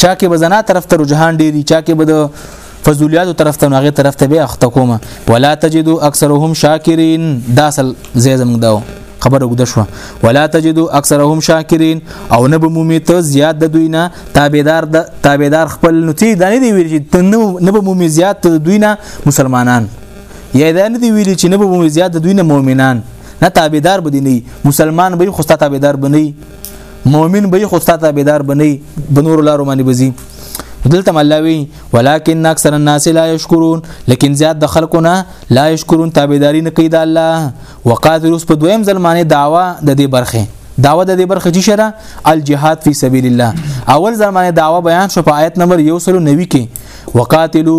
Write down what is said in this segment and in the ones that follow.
چا کې به زنا طرف ته رجحان ډیری چا کې به د فضولیاتو طرف ته هغه طرف ته به اخته کومه ولا تجدو اکثرهم شاکرین دا اصل زې زموږ داو خبره وګد شو ولا تجدو اکثرهم شاکرین او نه به مومي ته زیات د دوی نه تابعدار د تابعدار خپل نتی دا نه دی ویل چې نه به مومي زیات د دوی نه مسلمانان یا دا نه دی ویل چې نه به مومي زیات د دوی نه مؤمنان نه تابعدار بدینی مسلمان به خو ستاسو تابعدار بنی مؤمن به خو ستا تابعدار بنئ بنور لارو باندې بزي دلته ملاوي ولکن اکثر الناس لا يشكرون لیکن زیات د خلقونه لا يشكرون تابعداري نه کوي د الله وقاتل اوس په دویم ځل باندې داوا د دې برخه داوا د دې برخه چې شره الجهاد فی سبیل الله اول ځل باندې داوا بیان شو په آیت نمبر 190 کې وقاتلو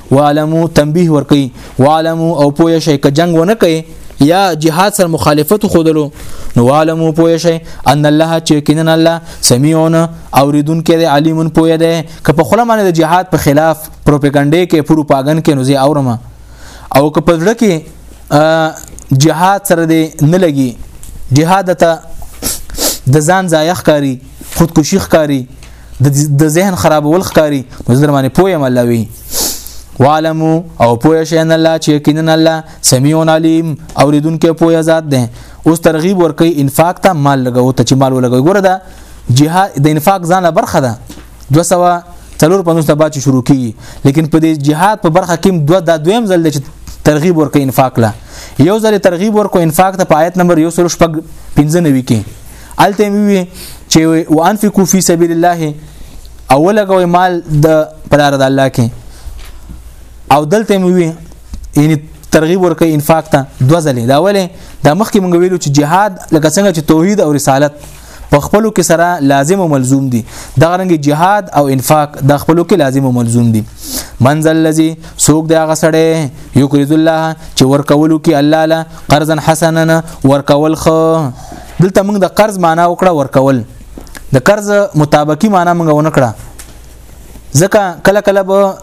وعلمو تنبيه ورکي وعلمو او پوه شي ک جنگ ونه کوي یا جهاد سره مخالفت خودلو نو عالم پوه شي ان الله چې کینن الله سميعون اوریدونکو دی علیمون پوه دی که په خله باندې د جهاد په خلاف پروپاګاندا کې پروپاګان کې نو زی اورم او که په ځړه کې جهاد سره دی نه لګي جهاد ته د ځان ځای ښکاری خودکشي ښکاری د ذهن خرابول ښکاری نو زه باندې پویم الله وی وعلمو او پوه شئ ان الله چې یقینا الله سمیع علیم اوریدونکو پوهه ذات ده اوس ترغیب ورکي انفاق ته مال لګاو ته چې مال ولګوي ګوره دا جهاد د انفاق ځانه برخه ده 200 تلور پنځوس نه باچ شروع کی لیکن په دې جهاد په برخه کې دوه دا دویم ځل چې ترغیب ورکې انفاق لا یو ځل ترغیب ورکو انفاق ته په آیت نمبر 195 کې الته وی چې وانفقوا فی سبیل الله او لګوي مال د پلار د الله کې او دلته مو وی یعنی ترغیب ورکې انفاق ته دوه ځلې دا ولې دا مخکې مونږ ویلو چې جهاد لکه څنګه چې توحید او رسالت په خپلو کې سره لازم او ملزوم دي دا رنګ جهاد او انفاق د خپلو کې لازم او ملزوم دي منزل لذي سوق دی هغه سړی یو کړی الله چې ورکولو کې الله له قرضا حسنا ورکول خو دلته موږ د قرض معنا وکړه ورکول د قرض مطابقي معنا موږ ونکړه ځکه کله کله به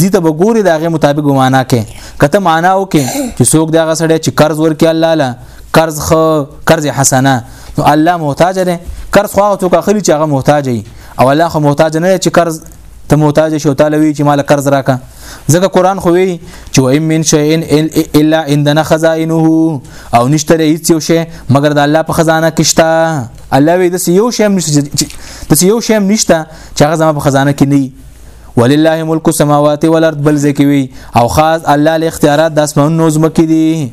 زیته به ګوري دغه مطابق معنا کې کته معنا او کې چې څوک دغه سړی چې قرض ورکړي الله له قرض خو قرض حسنه نو الله محتاج دی قرض خو هغه څوک اخلي چې هغه محتاج وي او الله خو محتاج نه چې قرض ته محتاج شو تعالی وی چې مال قرض راکا ځکه قران خو وی چې ایم من شیئن الا عندنا خزائنه او نشته هیڅ یو شی مګر د الله په خزانه کې شته الله وی د یو شی نشته د یو شی نشته چې هغه زما په خزانه کې نه ولله ملک السماوات والارض بل زکوي او خاص الله له اختیارات د اسمانونو زمکې دي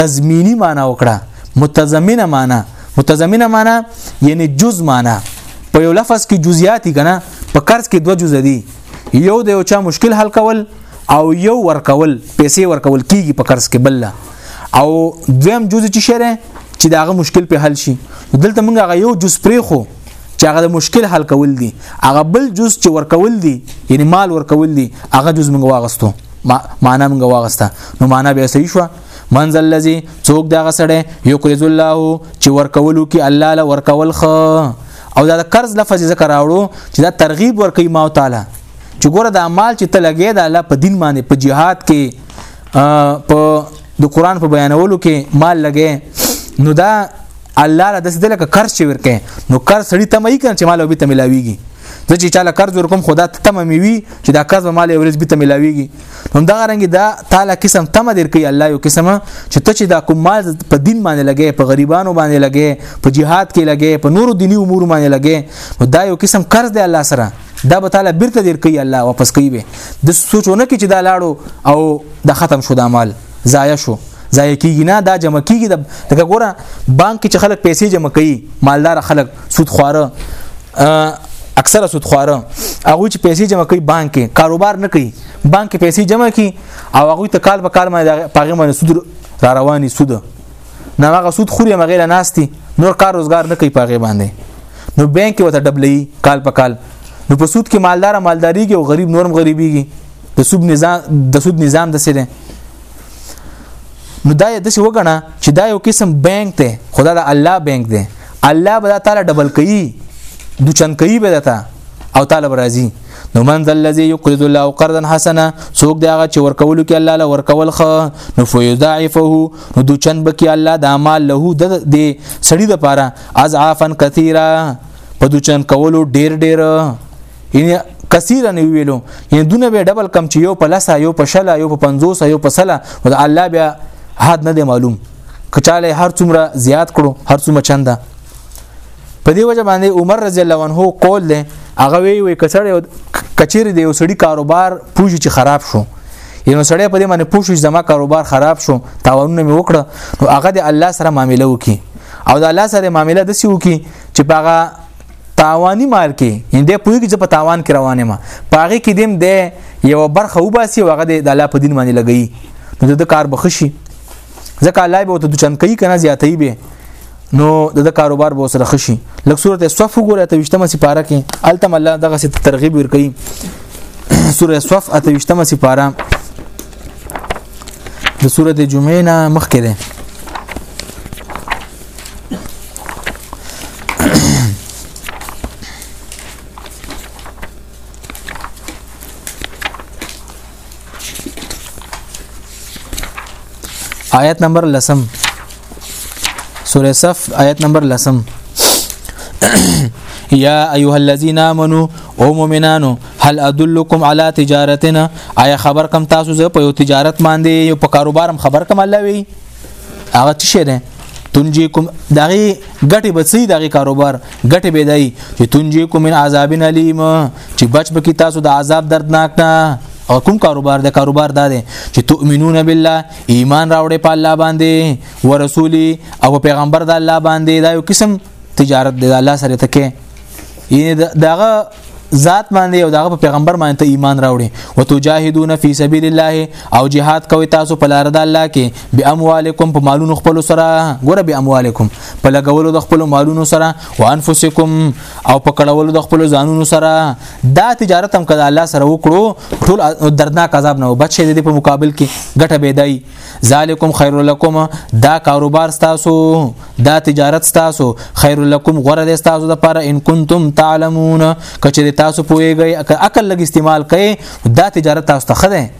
تضمینی معنی وکړه متضمنه معنی متضمنه معنی یعنی جز معنی په یو لفظ کې جزئیاتی کنه په قرض کې دوه جزء دي یو د یو چا مشکل حل کول او یو ورکول پیسې ورکول کیږي په قرض کې بل او دویم جز چې شره چې داغه مشکل په حل شي دلته موږ هغه یو جز پرې خو چې هغه د مشکل حل کول دي هغه بل جز چې ورکول دي یعنی مال ورکول دي هغه جز موږ واغستو معنا موږ واغسته نو معنا به صحیح شو منزل الذي څوک دا غسړې یو قرض الله چې ورکولو کې الله له ورکول خ او دا قرض لفظ ذکر راوړو چې دا ترغیب ورکې ما تعالی چې ګوره دا مال چې ته لګې دا الله په دین باندې په جهاد کې په د قران په بیانولو کې مال لګې نو دا الله را داسې دلته قرض چې ورکې نو قرض سړی ته مې کړ چې مال به ته ملاويږي زه چې چاله قرض ورکوم خدا ته تم مې وي چې دا قرض مال اورز به ته ملاويږي نو دا رنګ دا تعالی قسم تم در کوي الله یو قسمه چې ته چې دا کوم مال په دین باندې لګې په غریبانو باندې لګې په جهاد کې لګې په نورو دینی امور باندې لګې نو دا یو قسم قرض دی الله سره دا به تعالی بیرته دیر کوي الله واپس کوي به د سوچونه کې چې دا لاړو او د ختم شو د مال ضایع شو ضایع کیږي نه دا جمع کیږي د لکه ګوره بانک کې چې خلک پیسې جمع کوي مالدار خلک سود خواره اکثره سود خواره هغه چې پیسې جمع کوي بانک کې کاروبار نه کوي بانک کې پیسې جمع کوي او هغه ته کال په کال باندې پاغه باندې سود را رواني سود نه هغه سود خوري هغه له ناشتي نور کار روزګار نه کوي پاغه باندې نو بانک کې وته ډبلې کال په کال نو په سود کې مالدار مالداري کې او غریب نورم غریبيږي د سود نظام د سود نظام د سره نو دا د څه وګڼه چې دا یو قسم بانک ته خدا د الله بانک دی الله به تعالی ډبل کوي دوچن کوي به دته او طالب راضي نو من ذل الذي يقرض الله قرضا حسنا سوق دغه چې ورکول کې الله له ورکول خو نو فيضاعفه نو دوچن بکی الله د اعمال له د دې سړی د پاره اضعافن کثیره په دوچن کولو ډیر ډیر یعنی کثیره نه ویلو یعنی دونه به ډبل کم چې یو په لسه یو په شله یو په 50 یو په سله نو الله بیا حد نه دی معلوم کچاله هر څومره زیات کړو هر څومره چنده په دې وجه باندې عمر رضی الله عنه قول دی هغه وی وی کچړې کچیر دی وسړي کاروبار پوجي چې خراب شو یو سړی په دې باندې پوښښ زما کاروبار خراب شو تاوانونه مې وکړه نو هغه د الله سره معامله وکي او د الله سره معامله د سی وکي چې پاغه تاوانی مال کې یعنی د پوی کې په تاوان کې روانه ما پاغه کې دیم د یو برخه وباسي هغه د الله په دین باندې لګي نو د کار بخشي ځکه الله به ته چند کوي کنه زیاتې به نو د کاروبار به سره خشي لکه صورت صف وګوره ته وشتمه سپاره کې التم الله دغه ست ترغیب ور کوي سوره صف اته وشتمه سپاره د سوره جمعې نه مخکې ده آیت نمبر لسم سورة صف آیت نمبر لسم یا ایها الذین آمنو او مؤمنانو هل ادلکم علی تجارتنا آیا خبر کم تاسو زه په یو تجارت باندې یو په کاروبارم خبر کم الله وی هغه څه شه ده تنجی کوم دغه ګټه بچی دغه کاروبار ګټه بيدای چې تنجی کوم من عذاب الیم چې بچ بکی تاسو د عذاب دردناک نه او کوم کاروبار د کاروبار دا دی چې تؤمنون بالله ایمان راوړې په الله باندې ورسولي او پیغمبر د الله باندې دا یو قسم تجارت د الله سره تکي یعنی داغه ذات باندې او دغه پیغمبر باندې ته ایمان راوړي او تجاهدون فی سبیل الله او جهاد کوي تاسو په لار د الله کې به اموالکم په مالونو خپل سره ګوره به اموالکم په لګولو د خپل مالونو سره او انفسکم او په کړهولو د خپل ځانونو سره دا تجارت هم کړه الله سره وکړو ټول دردناک عذاب نه بچ شي د په مقابل کې ګټه بيدای ذالکم خیر لکم دا کاروبار تاسو دا تجارت تاسو خیر لکم غره د تاسو د لپاره ان کنتم تعلمون کچې تاسو پويږئ عقل لګ استعمال کړئ دا تجارت تاسو ته خده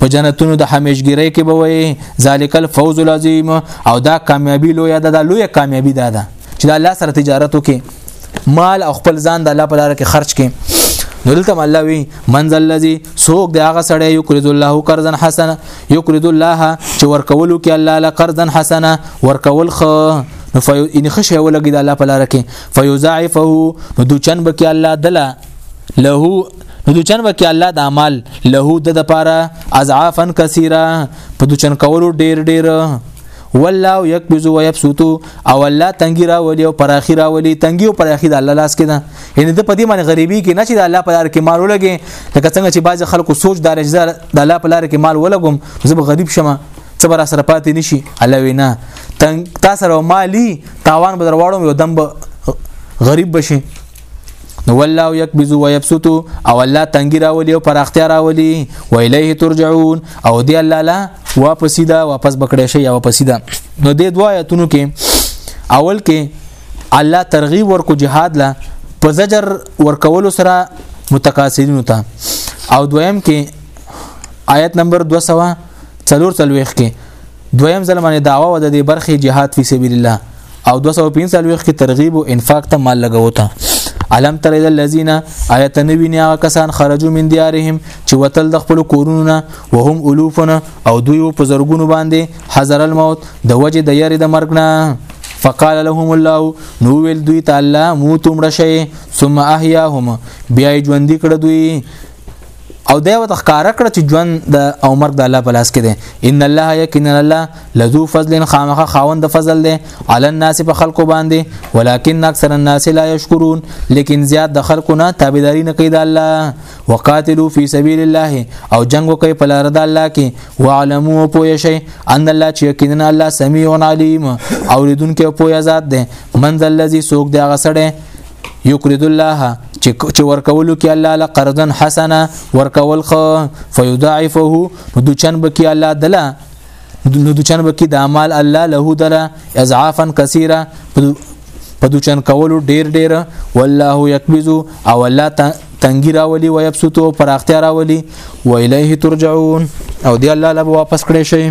په جنتونو د همیشګری کې به وي ذالک الفوز العظیم او دا کامیابی لوی ده دا لوی کامیابی ده دا چې د الله سره تجارت وکي مال او خپل ځان د الله په لار کې خرج کړي دلته الله وی منزل الذي سوق د هغه سړی یو کرید الله قرضا حسنا یو کرید الله چې ورکولو کې الله له قرضا حسنا ورکول خو نو فیو ان خشه ولګي د الله په لار کې فیضاعفه نو دوچن بکی الله دلا له نو د چن وکي الله د اعمال له د د پاره اضعافا کثیره په د چن کولو ډیر ډیر والله یکبز و یبسط او الله تنګی را ولي او پر اخر را ولي تنګي او پر اخر الله لاس کې ده یعنی د پدې باندې غریبي کې نه چې د الله په لار کې مال ولګي لکه څنګه چې بعض خلکو سوچ دار اجزار د الله په لار کې مال ولګم زه به غریب شمه څه بر سره پاتې نشي الله وینا تاسو مالی تاوان بدرواړم یو دم غریب بشي نو والله یکبذ و یبسط او الله تنګی راولي او پراختیا راولي و الیه ترجعون او دی الله لا واپس دا واپس بکړې شي یا واپس دا نو دې دوا آیتونو کې اول کې الله ترغیب ورکو جهاد لا په زجر ورکولو سره متقاصدینو ته او دویم کې آیت نمبر 200 څلور څلويخ کې دویم ځل باندې داوا و د برخې جهاد فی سبیل الله او 245 کې ترغیب او انفاق ته مال لګاو ته علم تر الذين ايت نویني هغه کسان خرجو من ديارهم چې وتل د خپل کورونو وهم الوفنا او دوی په زرګونو باندې حذر الموت د وجه د یری د مرګ نه فقال لهم الله نو ویل دوی تعالی موت مړ شي ثم احیاهم بیا ژوند کړ دوی او دا وت ښکارا کړ چې ژوند د او مرګ د الله په لاس کې دی ان الله یقینا الله لذو فضل خامخ خاوند فضل دی علی الناس په خلکو باندې ولکن اکثر الناس لا یشکرون لیکن زیات د خلکو نه تابعداري نه کوي د الله وقاتلوا فی سبیل الله او جنگ وکي په لار د الله کې وعلموا پوه شي ان الله چې یقینا الله سمیع علیم اوریدونکو پوه ذات دی من ذل الذی سوق دی غسړه یقرض الله چې ورکولو کې الله له قرضن حسنه ورکول خو فیضاعفه نو د چن بکی الله دلا نو د چن بکی د اعمال الله له دلا اضعافا کثیره په د چن کولو ډیر ډیر والله یکبذ او الله تنګی راولي او یبسط او پراختیا راولي و الیه ترجعون او دی الله له واپس کړی شي